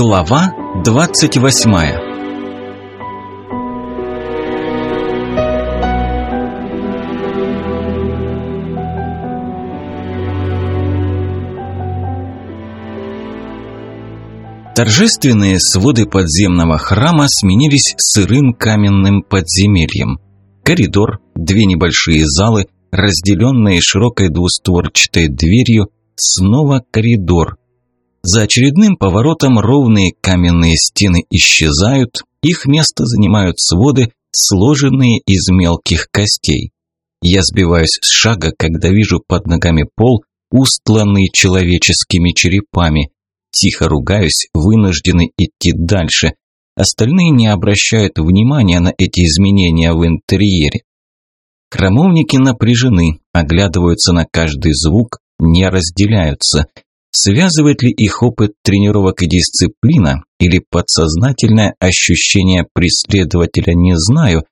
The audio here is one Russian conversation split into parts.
Глава двадцать восьмая Торжественные своды подземного храма сменились сырым каменным подземельем. Коридор, две небольшие залы, разделенные широкой двустворчатой дверью, снова коридор. За очередным поворотом ровные каменные стены исчезают, их место занимают своды, сложенные из мелких костей. Я сбиваюсь с шага, когда вижу под ногами пол, устланный человеческими черепами. Тихо ругаюсь, вынуждены идти дальше. Остальные не обращают внимания на эти изменения в интерьере. Храмовники напряжены, оглядываются на каждый звук, не разделяются. Связывает ли их опыт тренировок и дисциплина или подсознательное ощущение преследователя, не знаю,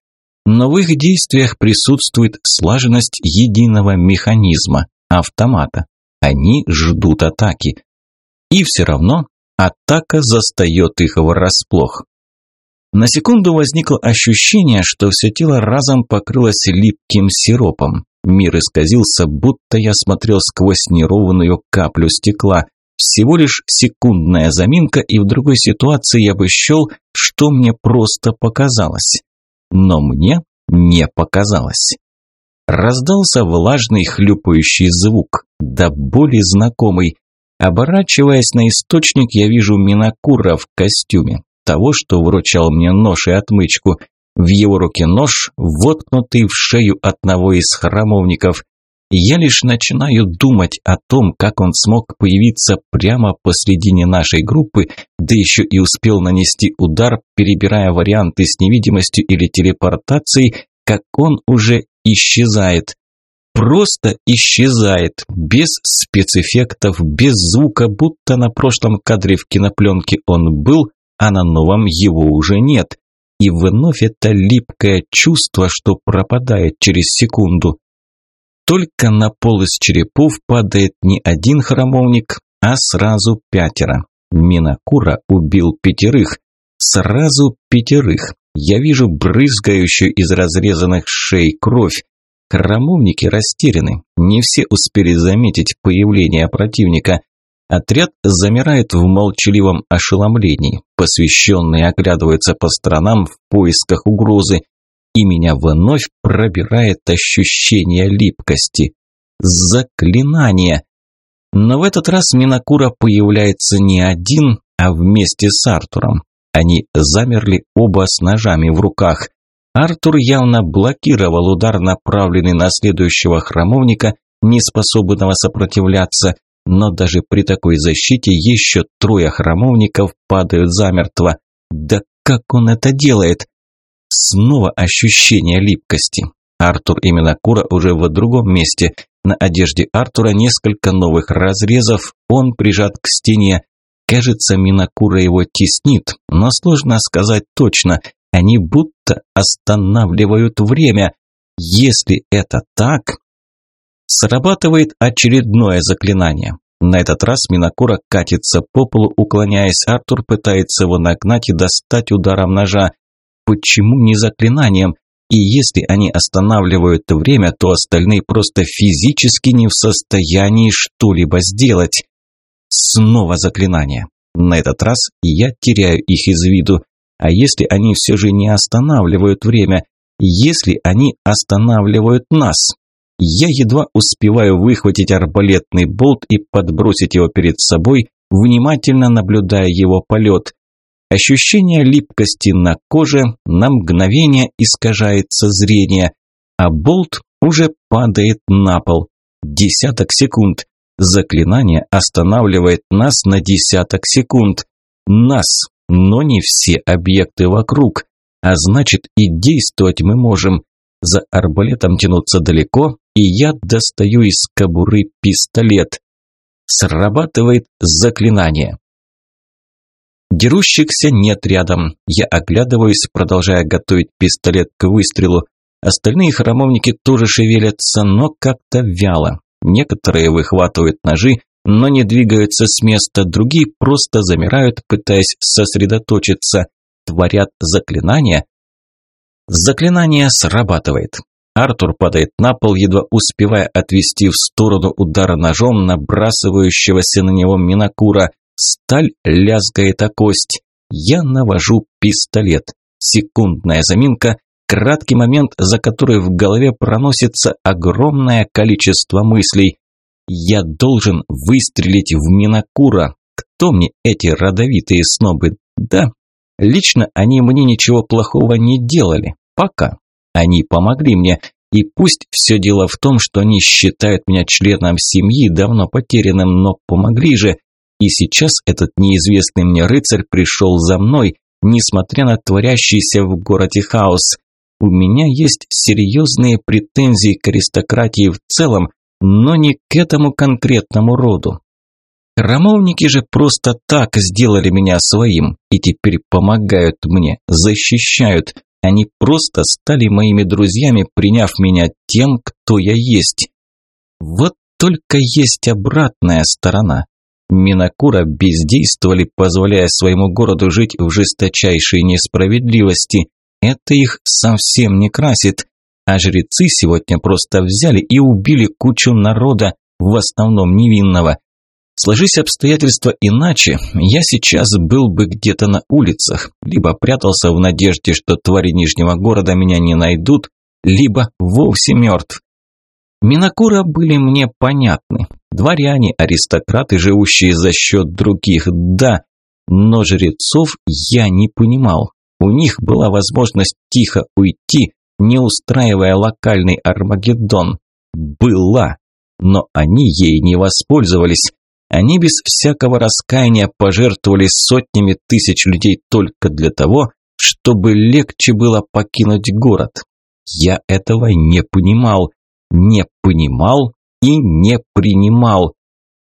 но в их действиях присутствует слаженность единого механизма, автомата. Они ждут атаки. И все равно атака застает их врасплох. На секунду возникло ощущение, что все тело разом покрылось липким сиропом. Мир исказился, будто я смотрел сквозь неровную каплю стекла. Всего лишь секундная заминка, и в другой ситуации я бы счел, что мне просто показалось. Но мне не показалось. Раздался влажный хлюпающий звук, да более знакомый. Оборачиваясь на источник, я вижу Минакура в костюме, того, что вручал мне нож и отмычку. В его руке нож, воткнутый в шею одного из храмовников. Я лишь начинаю думать о том, как он смог появиться прямо посредине нашей группы, да еще и успел нанести удар, перебирая варианты с невидимостью или телепортацией, как он уже исчезает. Просто исчезает, без спецэффектов, без звука, будто на прошлом кадре в кинопленке он был, а на новом его уже нет. И вновь это липкое чувство, что пропадает через секунду. Только на пол из черепов падает не один храмовник, а сразу пятеро. Минакура убил пятерых. Сразу пятерых. Я вижу брызгающую из разрезанных шей кровь. Храмовники растеряны. Не все успели заметить появление противника. Отряд замирает в молчаливом ошеломлении. Посвященные оглядываются по сторонам в поисках угрозы. И меня вновь пробирает ощущение липкости. Заклинание. Но в этот раз Минакура появляется не один, а вместе с Артуром. Они замерли оба с ножами в руках. Артур явно блокировал удар, направленный на следующего храмовника, не способного сопротивляться, но даже при такой защите еще трое храмовников падают замертво. Да как он это делает? Снова ощущение липкости. Артур и Минакура уже в другом месте. На одежде Артура несколько новых разрезов, он прижат к стене. Кажется, Минакура его теснит, но сложно сказать точно. Они будто останавливают время. Если это так, Срабатывает очередное заклинание. На этот раз Минакура катится по полу, уклоняясь. Артур пытается его нагнать и достать ударом ножа. Почему не заклинанием? И если они останавливают время, то остальные просто физически не в состоянии что-либо сделать. Снова заклинание. На этот раз я теряю их из виду. А если они все же не останавливают время? Если они останавливают нас? Я едва успеваю выхватить арбалетный болт и подбросить его перед собой, внимательно наблюдая его полет. Ощущение липкости на коже, на мгновение искажается зрение, а болт уже падает на пол. Десяток секунд. Заклинание останавливает нас на десяток секунд. Нас, но не все объекты вокруг. А значит и действовать мы можем. За арбалетом тянуться далеко, и я достаю из кобуры пистолет. Срабатывает заклинание. Дерущихся нет рядом. Я оглядываюсь, продолжая готовить пистолет к выстрелу. Остальные храмовники тоже шевелятся, но как-то вяло. Некоторые выхватывают ножи, но не двигаются с места, другие просто замирают, пытаясь сосредоточиться, творят заклинания. Заклинание срабатывает. Артур падает на пол, едва успевая отвести в сторону удара ножом набрасывающегося на него Минакура. Сталь лязгает о кость. Я навожу пистолет. Секундная заминка, краткий момент, за который в голове проносится огромное количество мыслей. Я должен выстрелить в Минакура. Кто мне эти родовитые снобы? Да, лично они мне ничего плохого не делали. Пока. Они помогли мне. И пусть все дело в том, что они считают меня членом семьи, давно потерянным, но помогли же. И сейчас этот неизвестный мне рыцарь пришел за мной, несмотря на творящийся в городе хаос. У меня есть серьезные претензии к аристократии в целом, но не к этому конкретному роду. Храмовники же просто так сделали меня своим и теперь помогают мне, защищают. Они просто стали моими друзьями, приняв меня тем, кто я есть. Вот только есть обратная сторона. Минакура бездействовали, позволяя своему городу жить в жесточайшей несправедливости. Это их совсем не красит. А жрецы сегодня просто взяли и убили кучу народа, в основном невинного. Сложись обстоятельства иначе, я сейчас был бы где-то на улицах, либо прятался в надежде, что твари Нижнего города меня не найдут, либо вовсе мертв. Минакура были мне понятны. Дворяне, аристократы, живущие за счет других, да, но жрецов я не понимал. У них была возможность тихо уйти, не устраивая локальный Армагеддон. Была, но они ей не воспользовались. Они без всякого раскаяния пожертвовали сотнями тысяч людей только для того, чтобы легче было покинуть город. Я этого не понимал, не понимал и не принимал.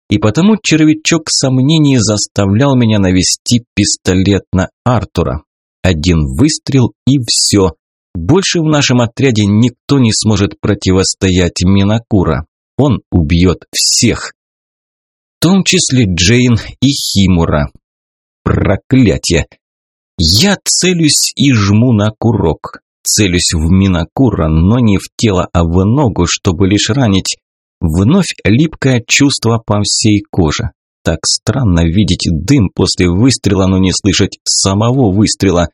И потому червячок сомнений заставлял меня навести пистолет на Артура. Один выстрел и все. Больше в нашем отряде никто не сможет противостоять Минакура. Он убьет всех том числе Джейн и Химура. Проклятие! Я целюсь и жму на курок. Целюсь в Минакура, но не в тело, а в ногу, чтобы лишь ранить. Вновь липкое чувство по всей коже. Так странно видеть дым после выстрела, но не слышать самого выстрела.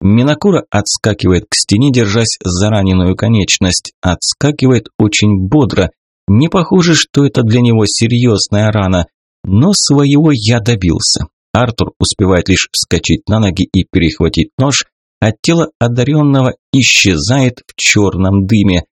Минакура отскакивает к стене, держась за раненую конечность. Отскакивает очень бодро, не похоже, что это для него серьезная рана, но своего я добился. Артур успевает лишь вскочить на ноги и перехватить нож, а тело одаренного исчезает в черном дыме.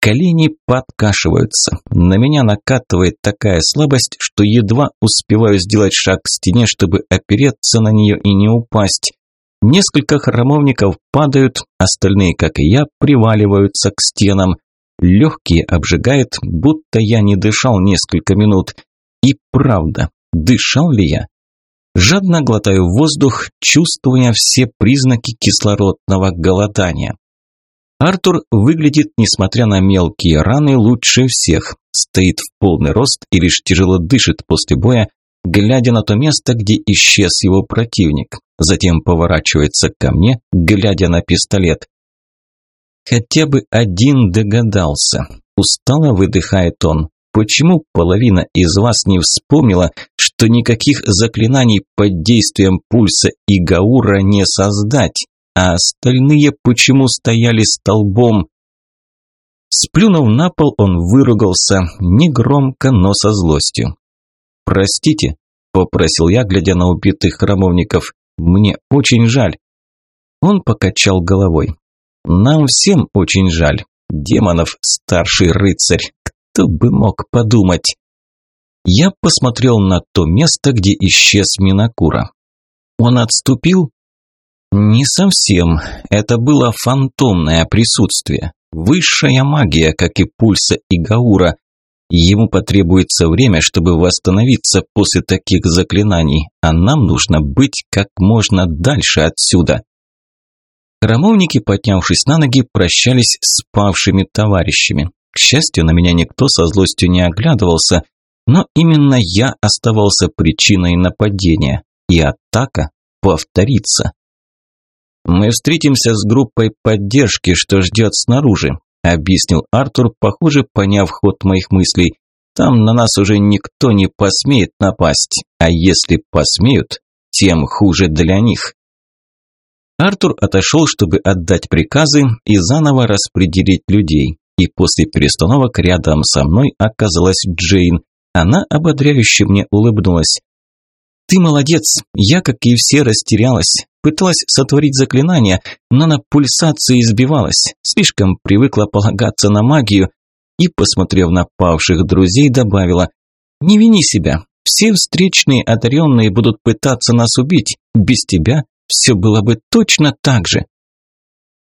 Колени подкашиваются. На меня накатывает такая слабость, что едва успеваю сделать шаг к стене, чтобы опереться на нее и не упасть. Несколько храмовников падают, остальные, как и я, приваливаются к стенам. Легкие обжигает, будто я не дышал несколько минут. И правда, дышал ли я? Жадно глотаю воздух, чувствуя все признаки кислородного голодания. Артур выглядит, несмотря на мелкие раны, лучше всех. Стоит в полный рост и лишь тяжело дышит после боя, глядя на то место, где исчез его противник. Затем поворачивается ко мне, глядя на пистолет. Хотя бы один догадался. Устало выдыхает он. Почему половина из вас не вспомнила, что никаких заклинаний под действием пульса и гаура не создать, а остальные почему стояли столбом? Сплюнув на пол, он выругался, негромко, но со злостью. «Простите», – попросил я, глядя на убитых храмовников, – «мне очень жаль». Он покачал головой. Нам всем очень жаль. Демонов старший рыцарь. Кто бы мог подумать? Я посмотрел на то место, где исчез Минакура. Он отступил? Не совсем. Это было фантомное присутствие. Высшая магия, как и пульса и гаура. Ему потребуется время, чтобы восстановиться после таких заклинаний, а нам нужно быть как можно дальше отсюда. Храмовники, поднявшись на ноги, прощались с павшими товарищами. К счастью, на меня никто со злостью не оглядывался, Но именно я оставался причиной нападения, и атака повторится. «Мы встретимся с группой поддержки, что ждет снаружи», объяснил Артур, похоже, поняв ход моих мыслей. «Там на нас уже никто не посмеет напасть, а если посмеют, тем хуже для них». Артур отошел, чтобы отдать приказы и заново распределить людей. И после перестановок рядом со мной оказалась Джейн. Она ободряюще мне улыбнулась. «Ты молодец. Я, как и все, растерялась. Пыталась сотворить заклинание, но на пульсации избивалась. Слишком привыкла полагаться на магию. И, посмотрев на павших друзей, добавила, «Не вини себя. Все встречные одаренные будут пытаться нас убить. Без тебя все было бы точно так же».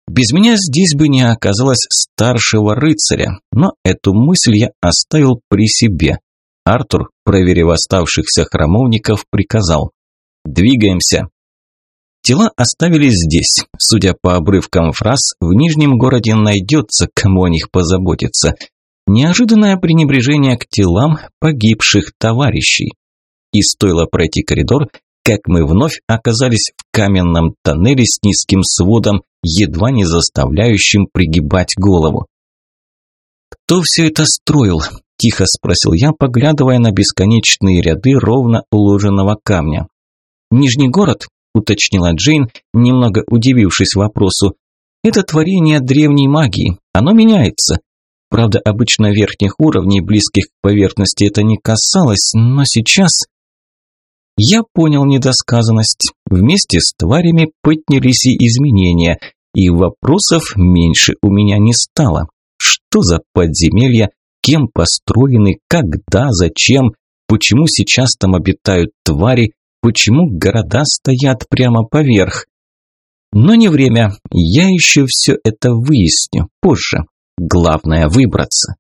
Без меня здесь бы не оказалось старшего рыцаря, но эту мысль я оставил при себе. Артур, проверив оставшихся храмовников, приказал «Двигаемся». Тела оставили здесь. Судя по обрывкам фраз, в Нижнем городе найдется, кому о них позаботиться. Неожиданное пренебрежение к телам погибших товарищей. И стоило пройти коридор, как мы вновь оказались в каменном тоннеле с низким сводом, едва не заставляющим пригибать голову. «Кто все это строил?» – тихо спросил я, поглядывая на бесконечные ряды ровно уложенного камня. «Нижний город?» – уточнила Джейн, немного удивившись вопросу. «Это творение древней магии. Оно меняется. Правда, обычно верхних уровней, близких к поверхности, это не касалось, но сейчас...» Я понял недосказанность. Вместе с тварями поднялись и изменения, и вопросов меньше у меня не стало. Что за подземелья, кем построены, когда, зачем, почему сейчас там обитают твари, почему города стоят прямо поверх. Но не время, я еще все это выясню позже. Главное выбраться.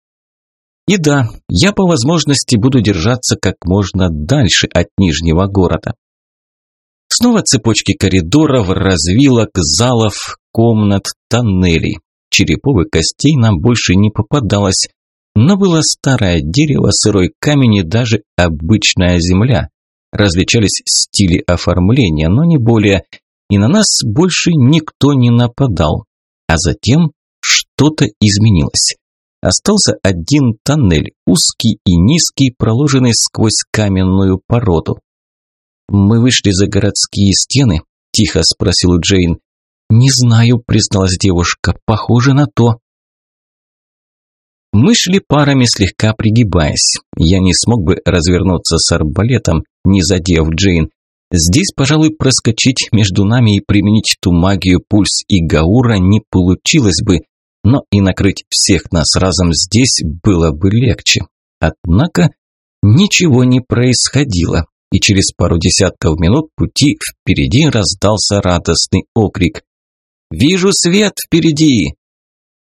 И да, я по возможности буду держаться как можно дальше от Нижнего города. Снова цепочки коридоров, развилок, залов, комнат, тоннелей. Черепов костей нам больше не попадалось, но было старое дерево, сырой камень и даже обычная земля. Различались стили оформления, но не более, и на нас больше никто не нападал. А затем что-то изменилось. Остался один тоннель, узкий и низкий, проложенный сквозь каменную породу. «Мы вышли за городские стены?» – тихо спросил Джейн. «Не знаю», – призналась девушка, – «похоже на то». Мы шли парами, слегка пригибаясь. Я не смог бы развернуться с арбалетом, не задев Джейн. Здесь, пожалуй, проскочить между нами и применить ту магию пульс и Гаура не получилось бы, но и накрыть всех нас разом здесь было бы легче. Однако ничего не происходило, и через пару десятков минут пути впереди раздался радостный окрик. «Вижу свет впереди!»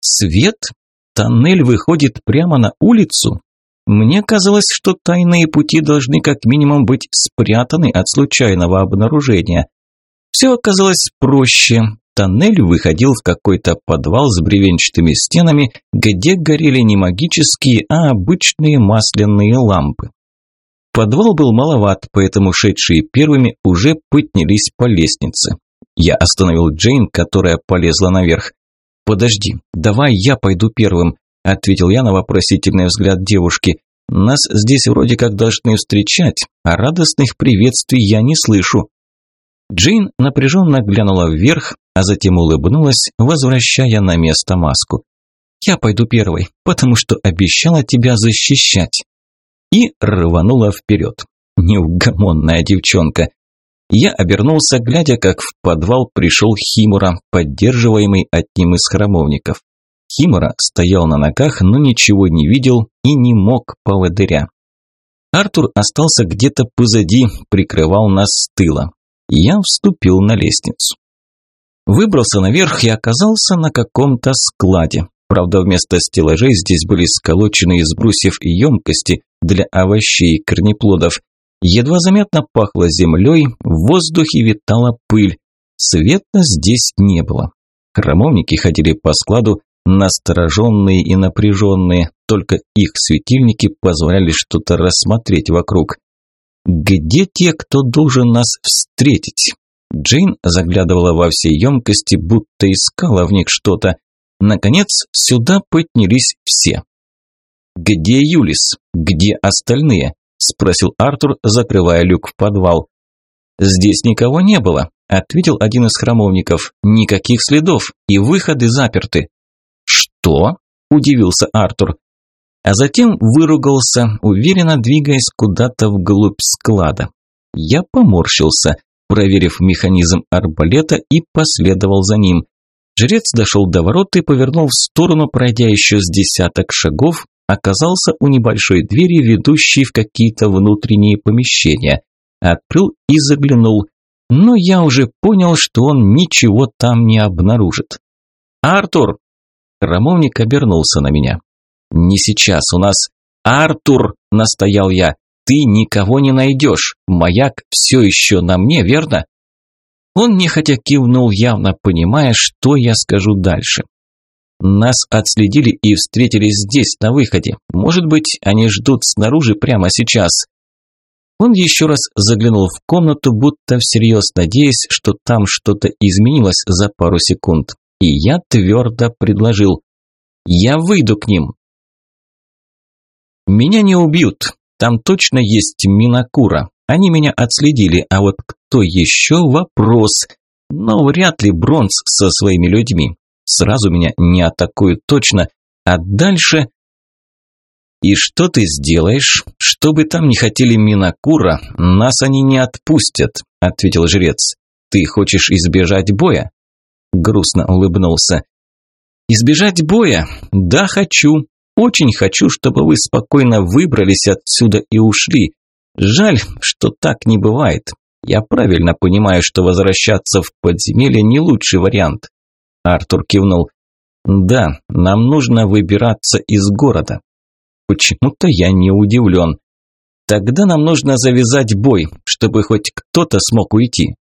«Свет? Тоннель выходит прямо на улицу?» Мне казалось, что тайные пути должны как минимум быть спрятаны от случайного обнаружения. Все оказалось проще. Тоннель выходил в какой-то подвал с бревенчатыми стенами, где горели не магические, а обычные масляные лампы. Подвал был маловат, поэтому шедшие первыми уже поднялись по лестнице. Я остановил Джейн, которая полезла наверх. «Подожди, давай я пойду первым», – ответил я на вопросительный взгляд девушки. «Нас здесь вроде как должны встречать, а радостных приветствий я не слышу». Джейн напряженно глянула вверх, а затем улыбнулась, возвращая на место маску. «Я пойду первой, потому что обещала тебя защищать». И рванула вперед. Неугомонная девчонка. Я обернулся, глядя, как в подвал пришел Химура, поддерживаемый одним из храмовников. Химура стоял на ногах, но ничего не видел и не мог поводыря. Артур остался где-то позади, прикрывал нас с тыла. Я вступил на лестницу. Выбрался наверх и оказался на каком-то складе. Правда, вместо стеллажей здесь были сколочены из брусьев и емкости для овощей и корнеплодов. Едва заметно пахло землей, в воздухе витала пыль. Света здесь не было. Храмовники ходили по складу, настороженные и напряженные. только их светильники позволяли что-то рассмотреть вокруг. Где те, кто должен нас встретить? Джейн заглядывала во все емкости, будто искала в них что-то. Наконец, сюда поднялись все. «Где Юлис? Где остальные?» – спросил Артур, закрывая люк в подвал. «Здесь никого не было», – ответил один из храмовников. «Никаких следов, и выходы заперты». «Что?» – удивился Артур. А затем выругался, уверенно двигаясь куда-то вглубь склада. Я поморщился, проверив механизм арбалета и последовал за ним. Жрец дошел до ворот и повернул в сторону, пройдя еще с десяток шагов, оказался у небольшой двери, ведущей в какие-то внутренние помещения. Открыл и заглянул, но я уже понял, что он ничего там не обнаружит. «Артур!» Храмовник обернулся на меня. «Не сейчас у нас...» «Артур!» – настоял я. «Ты никого не найдешь. Маяк все еще на мне, верно?» Он нехотя кивнул, явно понимая, что я скажу дальше. Нас отследили и встретили здесь, на выходе. Может быть, они ждут снаружи прямо сейчас. Он еще раз заглянул в комнату, будто всерьез надеясь, что там что-то изменилось за пару секунд. И я твердо предложил. «Я выйду к ним». «Меня не убьют. Там точно есть Минакура. Они меня отследили, а вот кто еще – вопрос. Но вряд ли Бронз со своими людьми сразу меня не атакуют точно, а дальше... «И что ты сделаешь? Что бы там ни хотели Минакура, нас они не отпустят», – ответил жрец. «Ты хочешь избежать боя?» Грустно улыбнулся. «Избежать боя? Да, хочу. Очень хочу, чтобы вы спокойно выбрались отсюда и ушли. Жаль, что так не бывает. Я правильно понимаю, что возвращаться в подземелье не лучший вариант. Артур кивнул. «Да, нам нужно выбираться из города». Почему-то я не удивлен. Тогда нам нужно завязать бой, чтобы хоть кто-то смог уйти.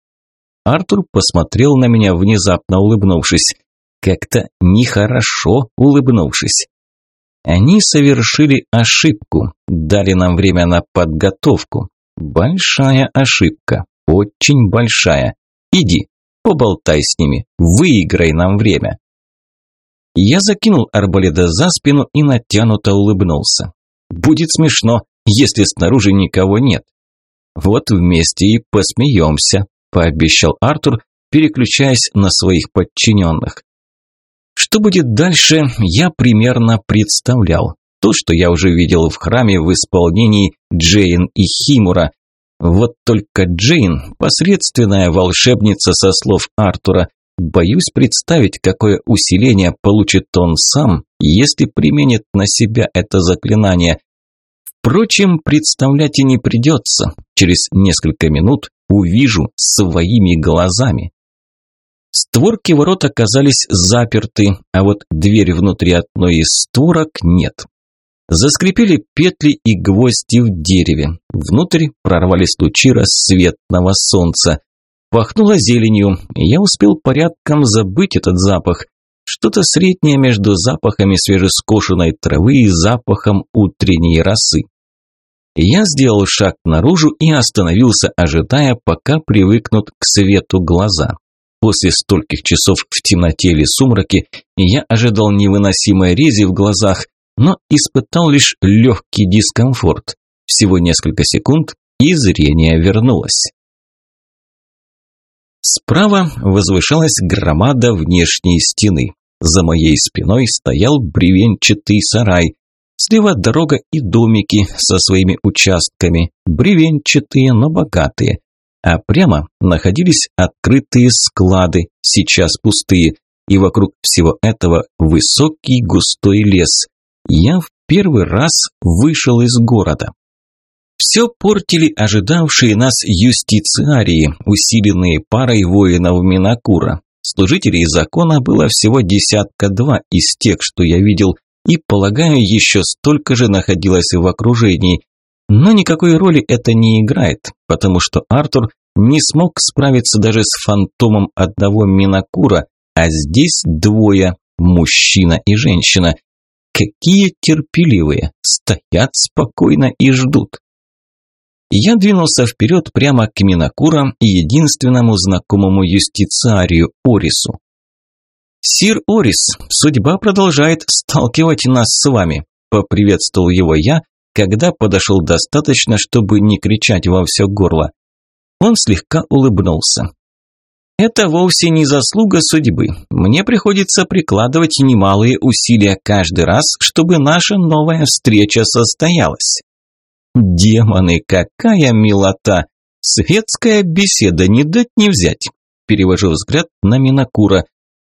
Артур посмотрел на меня, внезапно улыбнувшись. Как-то нехорошо улыбнувшись. Они совершили ошибку, дали нам время на подготовку. Большая ошибка, очень большая. Иди. Поболтай с ними, выиграй нам время. Я закинул арбалета за спину и натянуто улыбнулся. Будет смешно, если снаружи никого нет. Вот вместе и посмеемся, пообещал Артур, переключаясь на своих подчиненных. Что будет дальше, я примерно представлял. То, что я уже видел в храме в исполнении Джейн и Химура, вот только Джейн – посредственная волшебница со слов Артура. Боюсь представить, какое усиление получит он сам, если применит на себя это заклинание. Впрочем, представлять и не придется. Через несколько минут увижу своими глазами. Створки ворот оказались заперты, а вот дверь внутри одной из створок нет. Заскрипели петли и гвозди в дереве. Внутрь прорвались лучи рассветного солнца. Пахнуло зеленью, и я успел порядком забыть этот запах. Что-то среднее между запахами свежескошенной травы и запахом утренней росы. Я сделал шаг наружу и остановился, ожидая, пока привыкнут к свету глаза. После стольких часов в темноте или сумраке я ожидал невыносимой рези в глазах, но испытал лишь легкий дискомфорт. Всего несколько секунд, и зрение вернулось. Справа возвышалась громада внешней стены. За моей спиной стоял бревенчатый сарай. Слева дорога и домики со своими участками, бревенчатые, но богатые. А прямо находились открытые склады, сейчас пустые, и вокруг всего этого высокий густой лес я в первый раз вышел из города. Все портили ожидавшие нас юстициарии, усиленные парой воинов Минакура. Служителей закона было всего десятка-два из тех, что я видел, и, полагаю, еще столько же находилось в окружении. Но никакой роли это не играет, потому что Артур не смог справиться даже с фантомом одного Минакура, а здесь двое – мужчина и женщина. Какие терпеливые, стоят спокойно и ждут. Я двинулся вперед прямо к Минакурам и единственному знакомому юстициарию Орису. «Сир Орис, судьба продолжает сталкивать нас с вами», – поприветствовал его я, когда подошел достаточно, чтобы не кричать во все горло. Он слегка улыбнулся. «Это вовсе не заслуга судьбы. Мне приходится прикладывать немалые усилия каждый раз, чтобы наша новая встреча состоялась». «Демоны, какая милота! Светская беседа не дать не взять!» Перевожу взгляд на Минакура.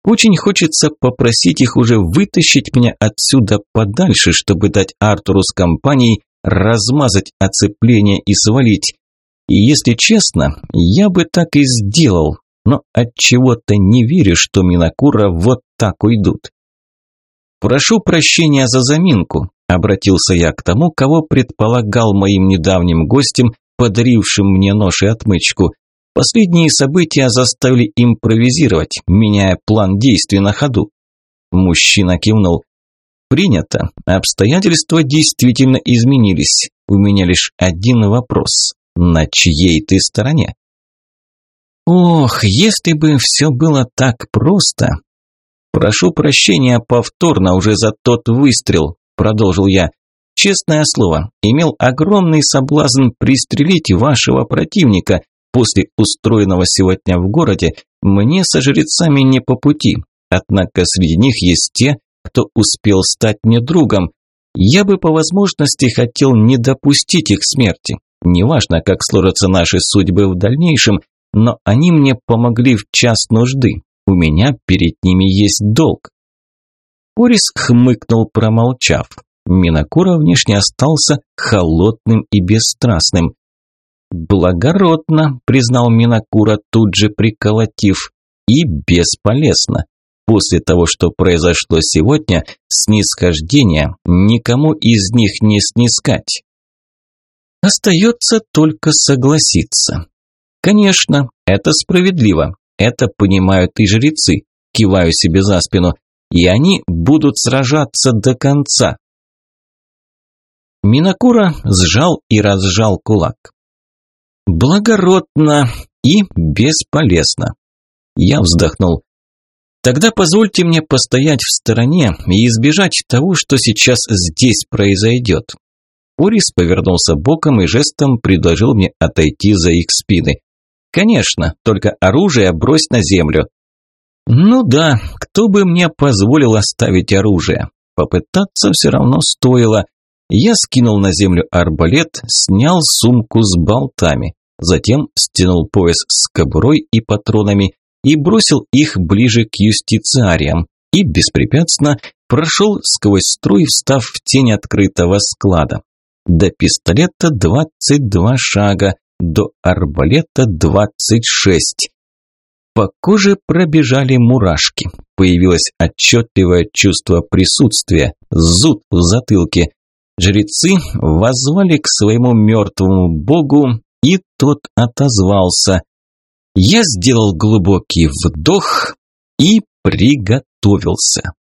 Очень хочется попросить их уже вытащить меня отсюда подальше, чтобы дать Артуру с компанией размазать оцепление и свалить. И если честно, я бы так и сделал, но от чего-то не верю, что Минакура вот так уйдут. Прошу прощения за заминку, обратился я к тому, кого предполагал моим недавним гостем, подарившим мне нож и отмычку. Последние события заставили импровизировать, меняя план действий на ходу. Мужчина кивнул. Принято. Обстоятельства действительно изменились. У меня лишь один вопрос. На чьей ты стороне? Ох, если бы все было так просто. Прошу прощения повторно уже за тот выстрел, продолжил я. Честное слово, имел огромный соблазн пристрелить вашего противника, После устроенного сегодня в городе мне со жрецами не по пути, однако среди них есть те, кто успел стать мне другом. Я бы по возможности хотел не допустить их смерти. Неважно, как сложатся наши судьбы в дальнейшем, но они мне помогли в час нужды. У меня перед ними есть долг. Орис хмыкнул, промолчав. Минакура внешне остался холодным и бесстрастным. «Благородно», – признал Минакура, тут же приколотив, – «и бесполезно. После того, что произошло сегодня, снисхождение никому из них не снискать». Остается только согласиться. Конечно, это справедливо, это понимают и жрецы, киваю себе за спину, и они будут сражаться до конца. Минакура сжал и разжал кулак. Благородно и бесполезно. Я вздохнул. Тогда позвольте мне постоять в стороне и избежать того, что сейчас здесь произойдет. Орис повернулся боком и жестом предложил мне отойти за их спины. Конечно, только оружие брось на землю. Ну да, кто бы мне позволил оставить оружие? Попытаться все равно стоило. Я скинул на землю арбалет, снял сумку с болтами. Затем стянул пояс с кобурой и патронами и бросил их ближе к юстициариям и беспрепятственно прошел сквозь строй, встав в тень открытого склада. До пистолета 22 шага, до арбалета 26. По коже пробежали мурашки. Появилось отчетливое чувство присутствия, зуд в затылке. Жрецы воззвали к своему мертвому богу, тот отозвался. Я сделал глубокий вдох и приготовился.